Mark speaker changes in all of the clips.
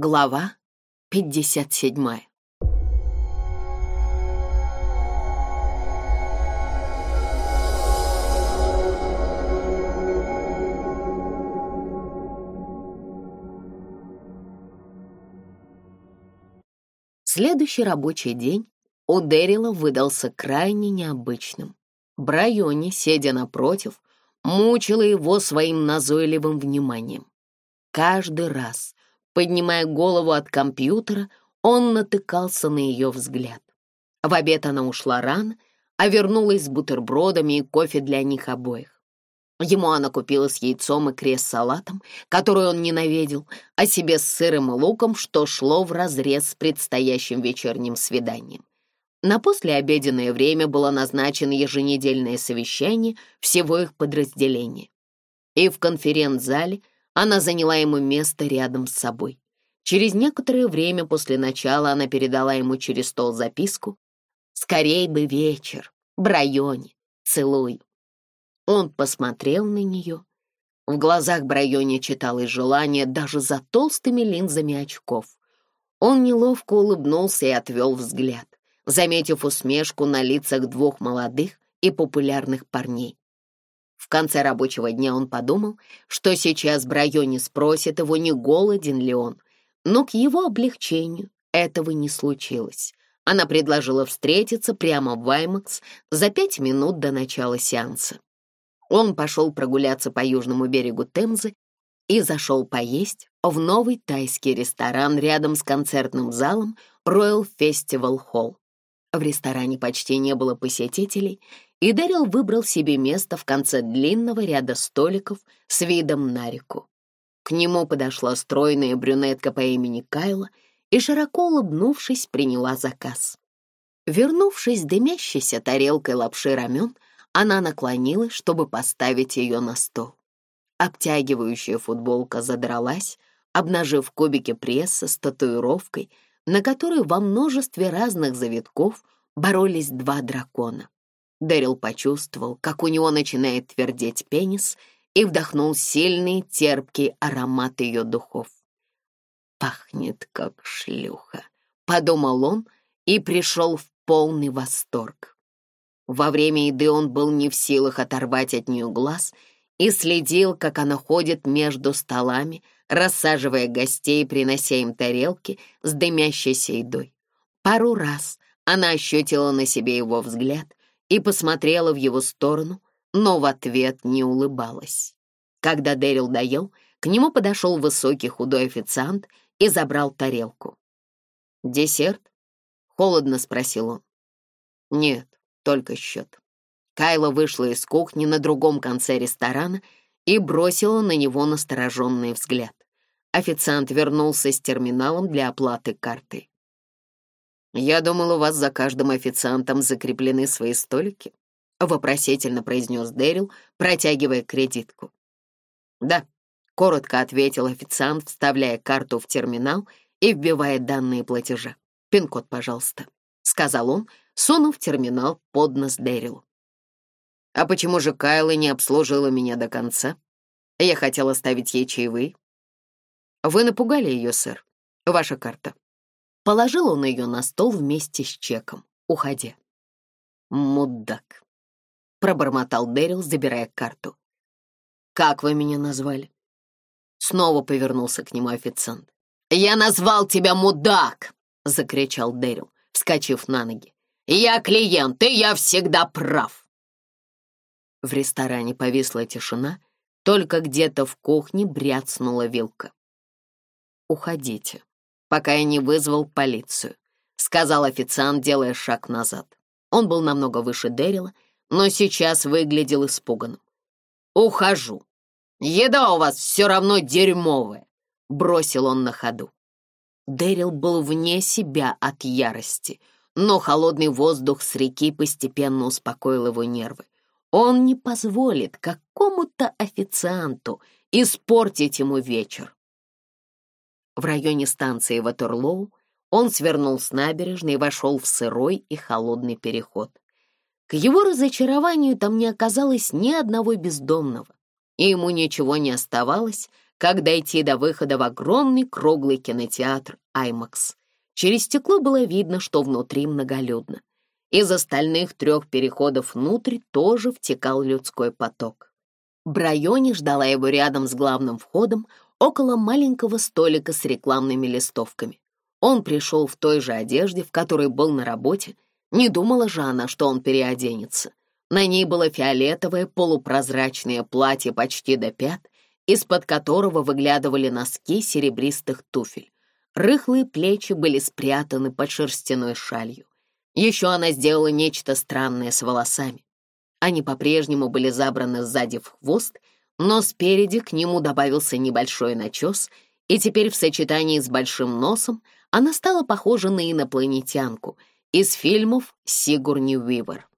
Speaker 1: Глава 57 Следующий рабочий день у Дэрила выдался крайне необычным. Брайони, сидя напротив, мучила его своим назойливым вниманием. Каждый раз, Поднимая голову от компьютера, он натыкался на ее взгляд. В обед она ушла рано, а вернулась с бутербродами и кофе для них обоих. Ему она купила с яйцом и крест-салатом, который он ненавидел, а себе с сыром и луком, что шло вразрез с предстоящим вечерним свиданием. На послеобеденное время было назначено еженедельное совещание всего их подразделения. И в конференц-зале – она заняла ему место рядом с собой. Через некоторое время после начала она передала ему через стол записку «Скорей бы вечер, в районе, целуй». Он посмотрел на нее. В глазах Брайоне читалось желание даже за толстыми линзами очков. Он неловко улыбнулся и отвел взгляд, заметив усмешку на лицах двух молодых и популярных парней. В конце рабочего дня он подумал, что сейчас Брайони спросит его, не голоден ли он. Но к его облегчению этого не случилось. Она предложила встретиться прямо в Ваймакс за пять минут до начала сеанса. Он пошел прогуляться по южному берегу Темзы и зашел поесть в новый тайский ресторан рядом с концертным залом Royal Festival Hall. В ресторане почти не было посетителей — и Дарил выбрал себе место в конце длинного ряда столиков с видом на реку. К нему подошла стройная брюнетка по имени Кайла и, широко улыбнувшись, приняла заказ. Вернувшись дымящейся тарелкой лапши рамен, она наклонилась, чтобы поставить ее на стол. Обтягивающая футболка задралась, обнажив кубики пресса с татуировкой, на которой во множестве разных завитков боролись два дракона. Дэрил почувствовал, как у него начинает твердеть пенис, и вдохнул сильный, терпкий аромат ее духов. «Пахнет, как шлюха», — подумал он и пришел в полный восторг. Во время еды он был не в силах оторвать от нее глаз и следил, как она ходит между столами, рассаживая гостей, принося им тарелки с дымящейся едой. Пару раз она ощутила на себе его взгляд, и посмотрела в его сторону, но в ответ не улыбалась. Когда Дэрил доел, к нему подошел высокий худой официант и забрал тарелку. «Десерт?» — холодно спросил он. «Нет, только счет». Кайла вышла из кухни на другом конце ресторана и бросила на него настороженный взгляд. Официант вернулся с терминалом для оплаты карты. «Я думал, у вас за каждым официантом закреплены свои столики», — вопросительно произнес Дэрил, протягивая кредитку. «Да», — коротко ответил официант, вставляя карту в терминал и вбивая данные платежа. «Пин-код, пожалуйста», — сказал он, сунув терминал под нос Дэрилу. «А почему же Кайла не обслужила меня до конца? Я хотел оставить ей чаевые». «Вы напугали ее, сэр. Ваша карта», Положил он ее на стол вместе с чеком, уходя. «Мудак», — пробормотал Дэрил, забирая карту. «Как вы меня назвали?» Снова повернулся к нему официант. «Я назвал тебя мудак!» — закричал Дэрил, вскочив на ноги. «Я клиент, и я всегда прав!» В ресторане повисла тишина, только где-то в кухне бряцнула вилка. «Уходите», пока я не вызвал полицию», — сказал официант, делая шаг назад. Он был намного выше Дэрила, но сейчас выглядел испуганным. «Ухожу. Еда у вас все равно дерьмовая», — бросил он на ходу. Дэрил был вне себя от ярости, но холодный воздух с реки постепенно успокоил его нервы. Он не позволит какому-то официанту испортить ему вечер в районе станции Ватерлоу, он свернул с набережной и вошел в сырой и холодный переход. К его разочарованию там не оказалось ни одного бездомного, и ему ничего не оставалось, как дойти до выхода в огромный круглый кинотеатр «Аймакс». Через стекло было видно, что внутри многолюдно. Из остальных трех переходов внутрь тоже втекал людской поток. Брайони ждала его рядом с главным входом около маленького столика с рекламными листовками. Он пришел в той же одежде, в которой был на работе. Не думала же она, что он переоденется. На ней было фиолетовое полупрозрачное платье почти до пят, из-под которого выглядывали носки серебристых туфель. Рыхлые плечи были спрятаны под шерстяной шалью. Еще она сделала нечто странное с волосами. Они по-прежнему были забраны сзади в хвост но спереди к нему добавился небольшой начес, и теперь в сочетании с большим носом она стала похожа на инопланетянку из фильмов Сигурни Уивер.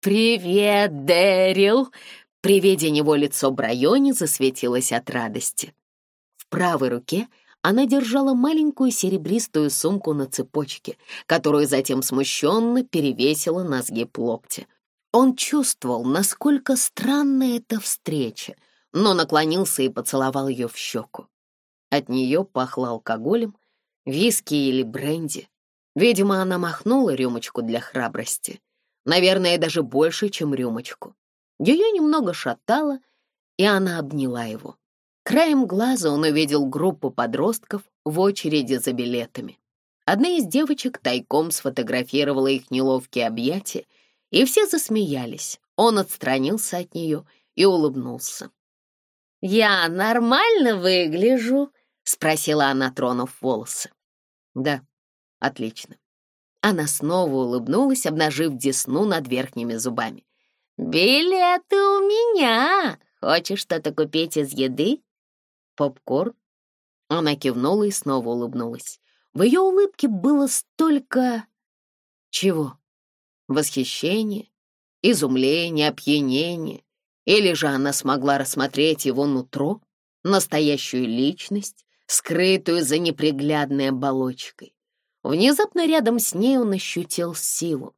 Speaker 1: «Привет, Дэрил!» При виде него лицо Брайони засветилось от радости. В правой руке она держала маленькую серебристую сумку на цепочке, которую затем смущенно перевесила на сгиб локтя. Он чувствовал, насколько странна эта встреча, но наклонился и поцеловал ее в щеку. От нее пахло алкоголем, виски или бренди. Видимо, она махнула рюмочку для храбрости. Наверное, даже больше, чем рюмочку. Ее немного шатало, и она обняла его. Краем глаза он увидел группу подростков в очереди за билетами. Одна из девочек тайком сфотографировала их неловкие объятия и все засмеялись. Он отстранился от нее и улыбнулся. «Я нормально выгляжу?» — спросила она, тронув волосы. «Да, отлично». Она снова улыбнулась, обнажив десну над верхними зубами. «Билеты у меня! Хочешь что-то купить из еды?» «Попкорн?» Она кивнула и снова улыбнулась. В ее улыбке было столько... чего? восхищение, изумление, опьянение, или же она смогла рассмотреть его нутро, настоящую личность, скрытую за неприглядной оболочкой. Внезапно рядом с ней он ощутил силу,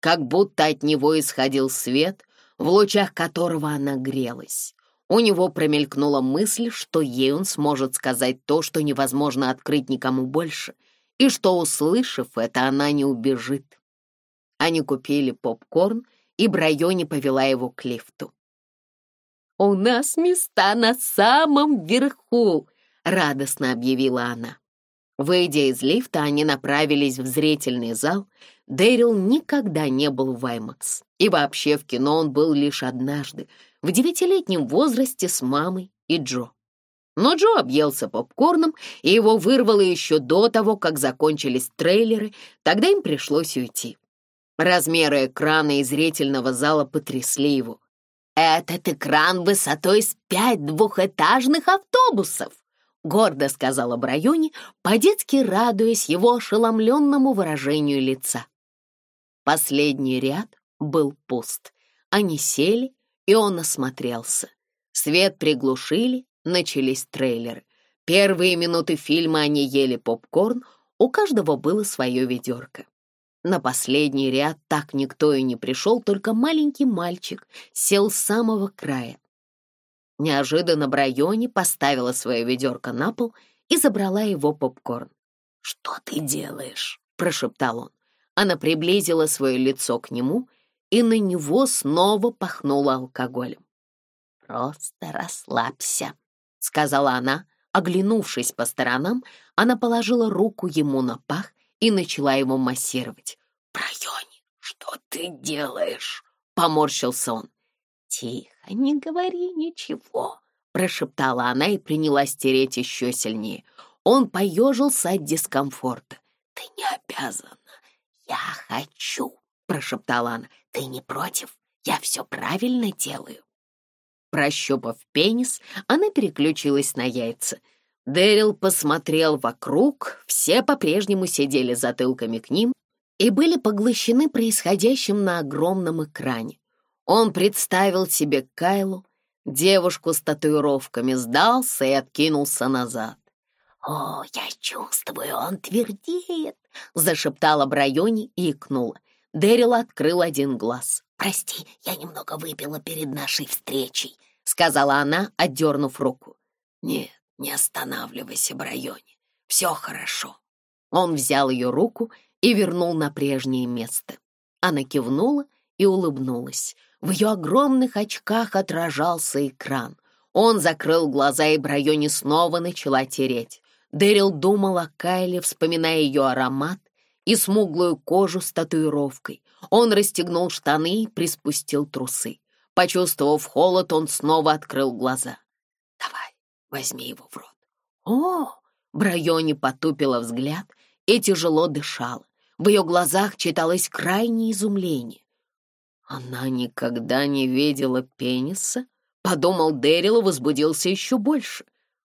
Speaker 1: как будто от него исходил свет, в лучах которого она грелась. У него промелькнула мысль, что ей он сможет сказать то, что невозможно открыть никому больше, и что, услышав это, она не убежит. Они купили попкорн, и Брайони повела его к лифту. «У нас места на самом верху!» — радостно объявила она. Выйдя из лифта, они направились в зрительный зал. Дэрил никогда не был в Ваймакс. И вообще в кино он был лишь однажды, в девятилетнем возрасте с мамой и Джо. Но Джо объелся попкорном, и его вырвало еще до того, как закончились трейлеры, тогда им пришлось уйти. Размеры экрана и зрительного зала потрясли его. «Этот экран высотой с пять двухэтажных автобусов!» — гордо сказала Браюни, по-детски радуясь его ошеломленному выражению лица. Последний ряд был пуст. Они сели, и он осмотрелся. Свет приглушили, начались трейлеры. Первые минуты фильма они ели попкорн, у каждого было свое ведерко. На последний ряд так никто и не пришел, только маленький мальчик сел с самого края. Неожиданно Брайони поставила свое ведерко на пол и забрала его попкорн. «Что ты делаешь?» — прошептал он. Она приблизила свое лицо к нему, и на него снова пахнуло алкоголем. «Просто расслабься», — сказала она. Оглянувшись по сторонам, она положила руку ему на пах и начала его массировать. «Проёни, что ты делаешь?» — поморщился он. «Тихо, не говори ничего», — прошептала она и принялась тереть еще сильнее. Он поежился от дискомфорта. «Ты не обязана. Я хочу», — прошептала она. «Ты не против? Я все правильно делаю». Прощупав пенис, она переключилась на яйца — Дэрил посмотрел вокруг, все по-прежнему сидели затылками к ним и были поглощены происходящим на огромном экране. Он представил себе Кайлу, девушку с татуировками, сдался и откинулся назад. «О, я чувствую, он твердеет!» — зашептала Брайони и икнула. Дэрил открыл один глаз. «Прости, я немного выпила перед нашей встречей», — сказала она, отдернув руку. «Нет, не останавливайся в районе. Все хорошо». Он взял ее руку и вернул на прежнее место. Она кивнула и улыбнулась. В ее огромных очках отражался экран. Он закрыл глаза, и в снова начала тереть. Дэрил думал о Кайле, вспоминая ее аромат и смуглую кожу с татуировкой. Он расстегнул штаны и приспустил трусы. Почувствовав холод, он снова открыл глаза. Возьми его в рот. О! Брайони потупила взгляд и тяжело дышала. В ее глазах читалось крайнее изумление. Она никогда не видела пениса? Подумал Дэрил и возбудился еще больше.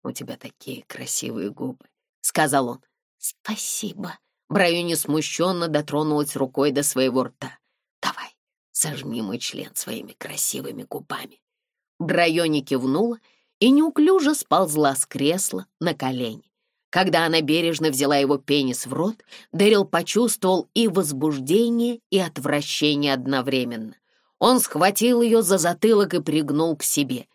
Speaker 1: «У тебя такие красивые губы», — сказал он. «Спасибо». Брайони смущенно дотронулась рукой до своего рта. «Давай, сожми мой член своими красивыми губами». Брайони кивнула и неуклюже сползла с кресла на колени. Когда она бережно взяла его пенис в рот, Дэрил почувствовал и возбуждение, и отвращение одновременно. Он схватил ее за затылок и пригнул к себе.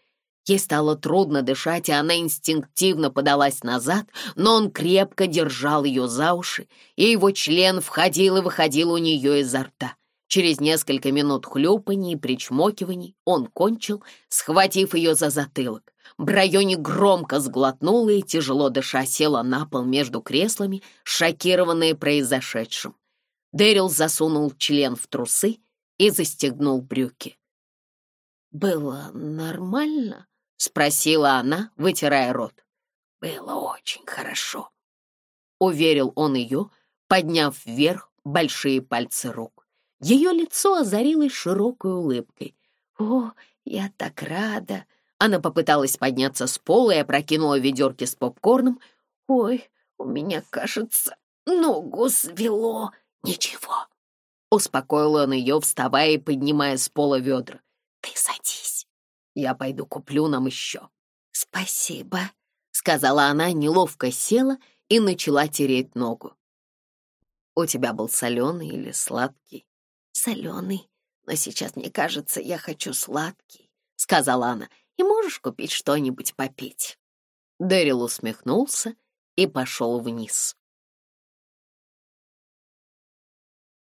Speaker 1: Ей стало трудно дышать, и она инстинктивно подалась назад, но он крепко держал ее за уши, и его член входил и выходил у нее изо рта. Через несколько минут хлюпаний и причмокиваний он кончил, схватив ее за затылок. Брайони громко сглотнула и, тяжело дыша, села на пол между креслами, шокированная произошедшим. Дэрил засунул член в трусы и застегнул брюки. «Было нормально?» — спросила она, вытирая рот. «Было очень хорошо», — уверил он ее, подняв вверх большие пальцы рук. Ее лицо озарилось широкой улыбкой. «О, я так рада!» Она попыталась подняться с пола и опрокинула ведерки с попкорном. «Ой, у меня, кажется, ногу свело. Ничего!» Успокоил он ее, вставая и поднимая с пола ведра. «Ты садись. Я пойду куплю нам еще». «Спасибо», — сказала она, неловко села и начала тереть ногу. «У тебя был соленый или сладкий?» соленый, но сейчас мне кажется, я хочу сладкий», — сказала она, — «и можешь купить что-нибудь попить». Дэрил усмехнулся и пошел вниз.